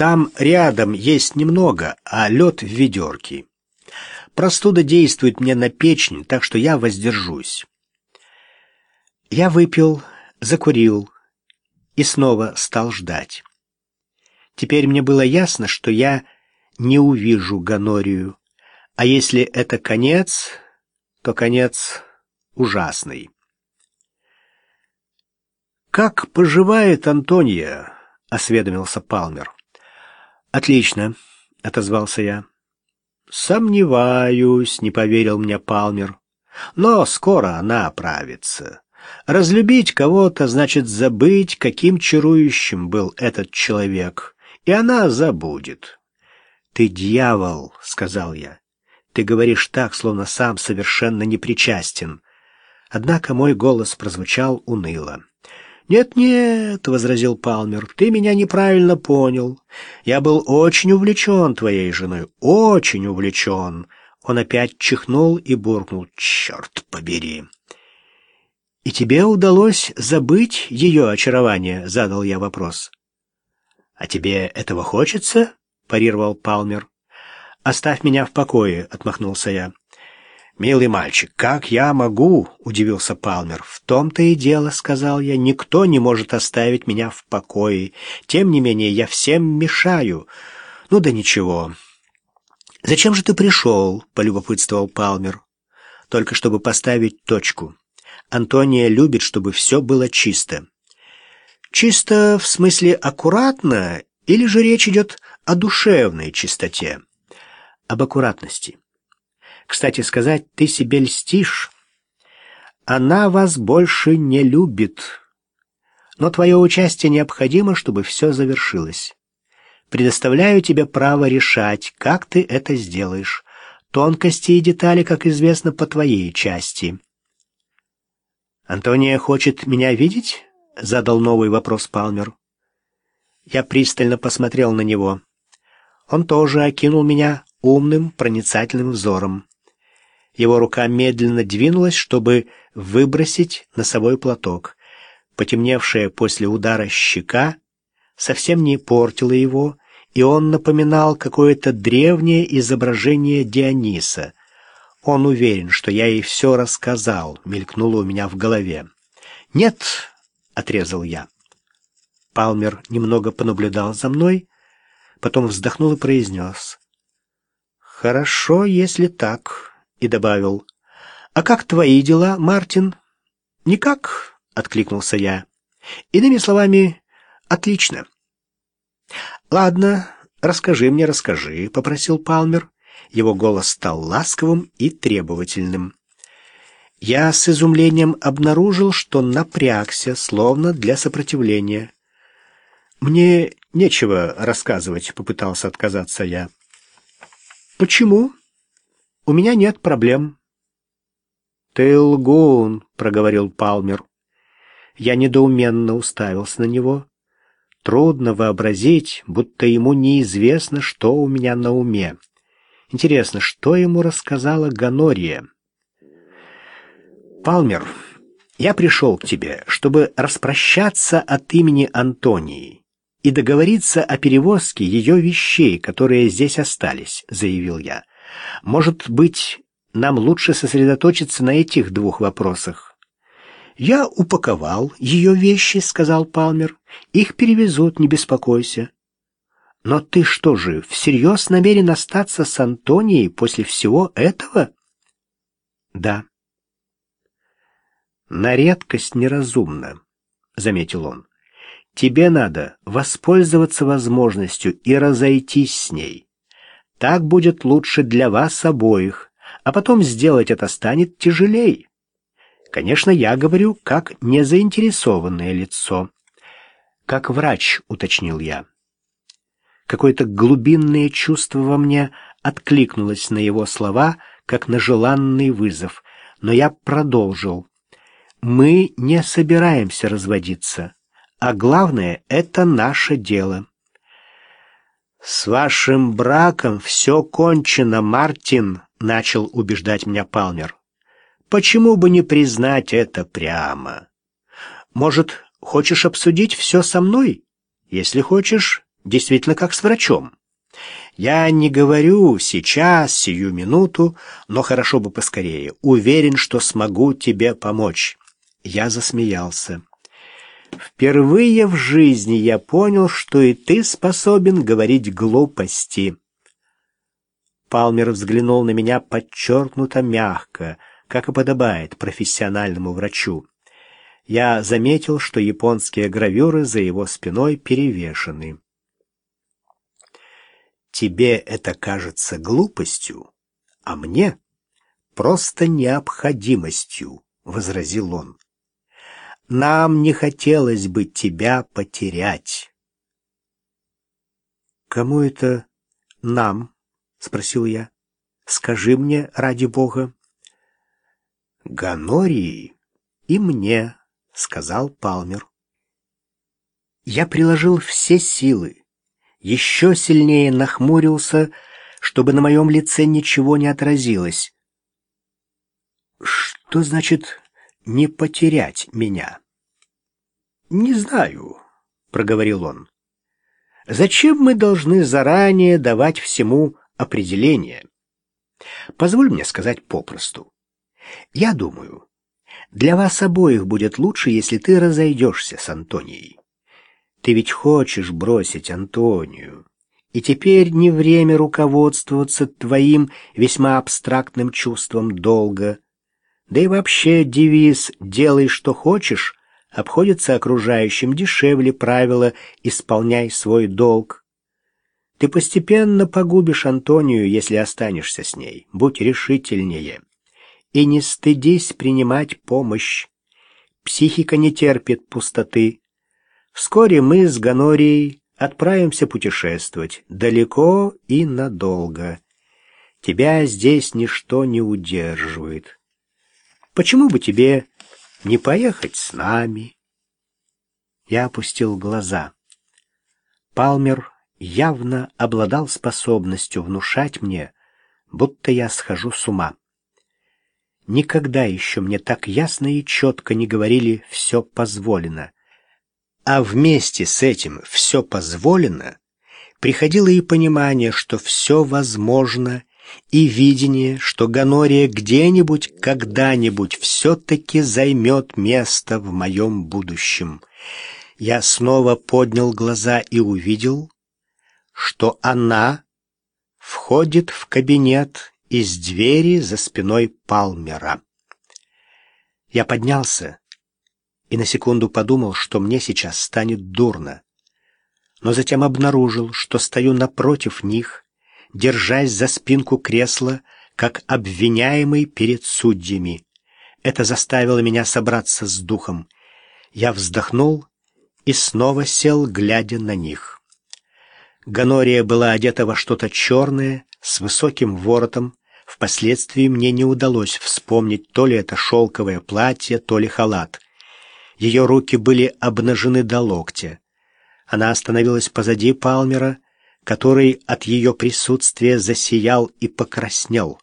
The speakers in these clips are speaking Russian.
Там рядом есть немного, а лед в ведерке. Простуда действует мне на печень, так что я воздержусь. Я выпил, закурил и снова стал ждать. Теперь мне было ясно, что я не увижу гонорию, а если это конец, то конец ужасный. «Как поживает Антония?» — осведомился Палмер. «Отлично», — отозвался я. «Сомневаюсь», — не поверил мне Палмер. «Но скоро она оправится. Разлюбить кого-то значит забыть, каким чарующим был этот человек, и она забудет». «Ты дьявол», — сказал я. «Ты говоришь так, словно сам совершенно не причастен». Однако мой голос прозвучал уныло. «Нет-нет», — возразил Палмер, — «ты меня неправильно понял. Я был очень увлечен твоей женой, очень увлечен». Он опять чихнул и буркнул «Черт побери!» «И тебе удалось забыть ее очарование?» — задал я вопрос. «А тебе этого хочется?» — парировал Палмер. «Оставь меня в покое», — отмахнулся я. «Милый мальчик, как я могу?» — удивился Палмер. «В том-то и дело», — сказал я, — «никто не может оставить меня в покое. Тем не менее, я всем мешаю. Ну да ничего». «Зачем же ты пришел?» — полюбопытствовал Палмер. «Только чтобы поставить точку. Антония любит, чтобы все было чисто». «Чисто в смысле аккуратно, или же речь идет о душевной чистоте?» «Об аккуратности». Кстати сказать, ты себе льстишь. Она вас больше не любит. Но твое участие необходимо, чтобы все завершилось. Предоставляю тебе право решать, как ты это сделаешь. Тонкости и детали, как известно, по твоей части. «Антония хочет меня видеть?» — задал новый вопрос Палмер. Я пристально посмотрел на него. Он тоже окинул меня умным, проницательным взором. Его рука медленно двинулась, чтобы выбросить носовой платок. Потемневшая после удара щека совсем не портила его, и он напоминал какое-то древнее изображение Диониса. Он уверен, что я ей все рассказал, мелькнуло у меня в голове. «Нет», — отрезал я. Палмер немного понаблюдал за мной, потом вздохнул и произнес. «Хорошо, если так» и добавил, «А как твои дела, Мартин?» «Никак», — откликнулся я. «Иными словами, отлично». «Ладно, расскажи мне, расскажи», — попросил Палмер. Его голос стал ласковым и требовательным. Я с изумлением обнаружил, что напрягся, словно для сопротивления. «Мне нечего рассказывать», — попытался отказаться я. «Почему?» У меня нет проблем. Ты лгун, проговорил Палмер. Я недоуменно уставился на него. Трудно вообразить, будто ему неизвестно, что у меня на уме. Интересно, что ему рассказала Ганория? Палмер, я пришел к тебе, чтобы распрощаться от имени Антонии и договориться о перевозке ее вещей, которые здесь остались, заявил я. Может быть, нам лучше сосредоточиться на этих двух вопросах. «Я упаковал ее вещи», — сказал Палмер. «Их перевезут, не беспокойся». «Но ты что же, всерьез намерен остаться с Антонией после всего этого?» «Да». «На редкость неразумно», — заметил он. «Тебе надо воспользоваться возможностью и разойтись с ней. Так будет лучше для вас обоих, а потом сделать это станет тяжелей. Конечно, я говорю как незаинтересованное лицо. Как врач, уточнил я. Какое-то глубинное чувство во мне откликнулось на его слова, как на желанный вызов, но я продолжил. Мы не собираемся разводиться, а главное — это наше дело. «С вашим браком все кончено, Мартин», — начал убеждать меня Палмер. «Почему бы не признать это прямо? Может, хочешь обсудить все со мной? Если хочешь, действительно как с врачом. Я не говорю сейчас, сию минуту, но хорошо бы поскорее. Уверен, что смогу тебе помочь. Я засмеялся. Впервые в жизни я понял, что и ты способен говорить глупости. Палмер взглянул на меня подчеркнуто мягко, как и подобает профессиональному врачу. Я заметил, что японские гравюры за его спиной перевешены. Тебе это кажется глупостью, а мне просто необходимостью, — возразил он. Нам не хотелось бы тебя потерять. Кому это нам? — спросил я. Скажи мне, ради бога. Ганории и мне, — сказал Палмер. Я приложил все силы, еще сильнее нахмурился, чтобы на моем лице ничего не отразилось. «Что значит не потерять меня?» «Не знаю», — проговорил он. «Зачем мы должны заранее давать всему определение? Позволь мне сказать попросту. Я думаю, для вас обоих будет лучше, если ты разойдешься с Антонией. Ты ведь хочешь бросить Антонию. И теперь не время руководствоваться твоим весьма абстрактным чувством долга. Да и вообще девиз «делай, что хочешь» обходится окружающим дешевле правила «исполняй свой долг». Ты постепенно погубишь Антонию, если останешься с ней. Будь решительнее. И не стыдись принимать помощь. Психика не терпит пустоты. Вскоре мы с Ганорией отправимся путешествовать далеко и надолго. Тебя здесь ничто не удерживает. Почему бы тебе не поехать с нами? Я опустил глаза. Палмер явно обладал способностью внушать мне, будто я схожу с ума. Никогда еще мне так ясно и четко не говорили «все позволено». А вместе с этим все позволено, приходило и понимание, что все возможно, и видение, что Ганория где-нибудь, когда-нибудь все-таки займет место в моем будущем. Я снова поднял глаза и увидел, что она входит в кабинет из двери за спиной Палмера. Я поднялся и на секунду подумал, что мне сейчас станет дурно. Но затем обнаружил, что стою напротив них, держась за спинку кресла, как обвиняемый перед судьями. Это заставило меня собраться с духом. Я вздохнул и снова сел, глядя на них. Ганория была одета во что-то черное, с высоким воротом. Впоследствии мне не удалось вспомнить, то ли это шелковое платье, то ли халат — ее руки были обнажены до локтя. Она остановилась позади Палмера, который от ее присутствия засиял и покраснел.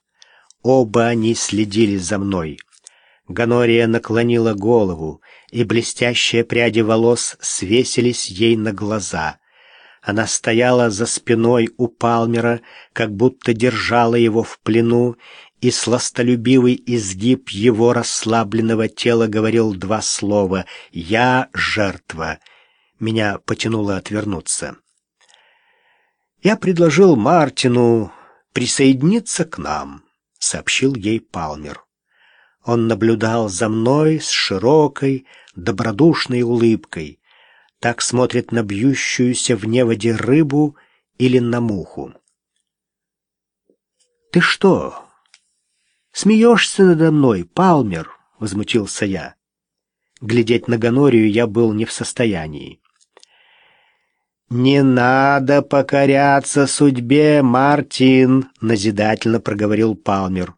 Оба они следили за мной. Ганория наклонила голову, и блестящие пряди волос свесились ей на глаза. Она стояла за спиной у Палмера, как будто держала его в плену, и сластолюбивый изгиб его расслабленного тела говорил два слова «Я жертва». Меня потянуло отвернуться. «Я предложил Мартину присоединиться к нам», — сообщил ей Палмер. Он наблюдал за мной с широкой, добродушной улыбкой. Так смотрит на бьющуюся в неводе рыбу или на муху. «Ты что, «Смеешься надо мной, Палмер!» — возмутился я. Глядеть на Гонорию я был не в состоянии. «Не надо покоряться судьбе, Мартин!» — назидательно проговорил Палмер.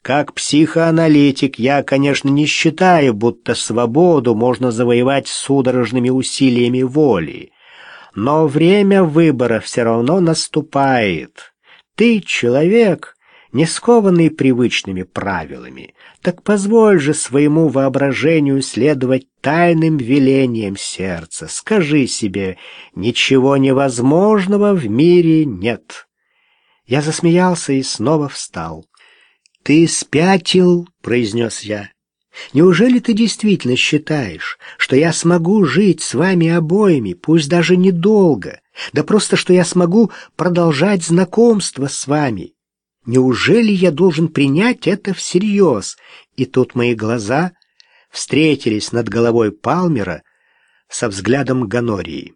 «Как психоаналитик я, конечно, не считаю, будто свободу можно завоевать судорожными усилиями воли. Но время выбора все равно наступает. Ты человек, не скованный привычными правилами, так позволь же своему воображению следовать тайным велениям сердца. Скажи себе, ничего невозможного в мире нет. Я засмеялся и снова встал. «Ты спятил», — произнес я. «Неужели ты действительно считаешь, что я смогу жить с вами обоими, пусть даже недолго, да просто что я смогу продолжать знакомство с вами?» Неужели я должен принять это всерьез? И тут мои глаза встретились над головой Палмера со взглядом Ганории.